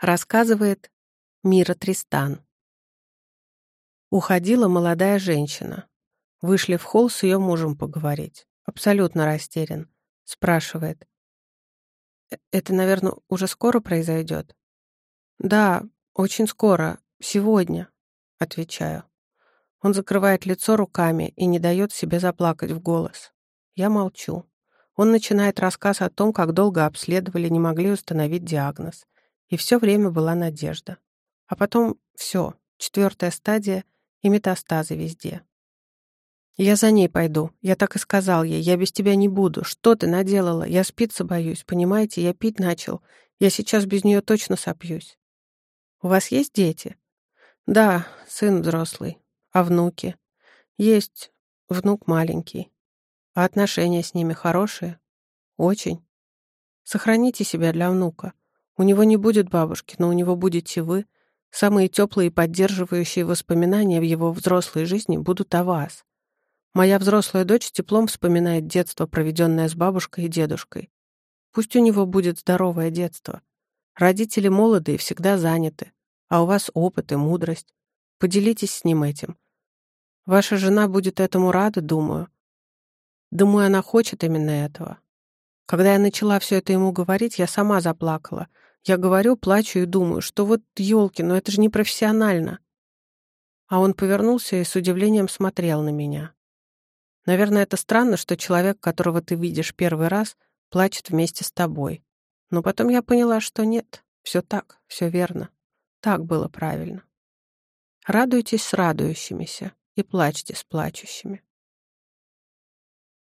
Рассказывает Мира Тристан. Уходила молодая женщина. Вышли в холл с ее мужем поговорить. Абсолютно растерян. Спрашивает. «Э, «Это, наверное, уже скоро произойдет?» «Да, очень скоро. Сегодня», — отвечаю. Он закрывает лицо руками и не дает себе заплакать в голос. Я молчу. Он начинает рассказ о том, как долго обследовали, не могли установить диагноз. И все время была надежда. А потом все, четвертая стадия и метастазы везде. «Я за ней пойду. Я так и сказал ей. Я без тебя не буду. Что ты наделала? Я спиться боюсь, понимаете? Я пить начал. Я сейчас без нее точно сопьюсь». «У вас есть дети?» «Да, сын взрослый. А внуки?» «Есть. Внук маленький. А отношения с ними хорошие?» «Очень. Сохраните себя для внука. У него не будет бабушки, но у него будете вы. Самые теплые и поддерживающие воспоминания в его взрослой жизни будут о вас. Моя взрослая дочь теплом вспоминает детство, проведенное с бабушкой и дедушкой. Пусть у него будет здоровое детство. Родители молодые, всегда заняты, а у вас опыт и мудрость. Поделитесь с ним этим. Ваша жена будет этому рада, думаю. Думаю, она хочет именно этого. Когда я начала все это ему говорить, я сама заплакала — я говорю, плачу и думаю, что вот елки, но это же не профессионально. А он повернулся и с удивлением смотрел на меня. Наверное, это странно, что человек, которого ты видишь первый раз, плачет вместе с тобой. Но потом я поняла, что нет, все так, все верно. Так было правильно. Радуйтесь с радующимися и плачьте с плачущими.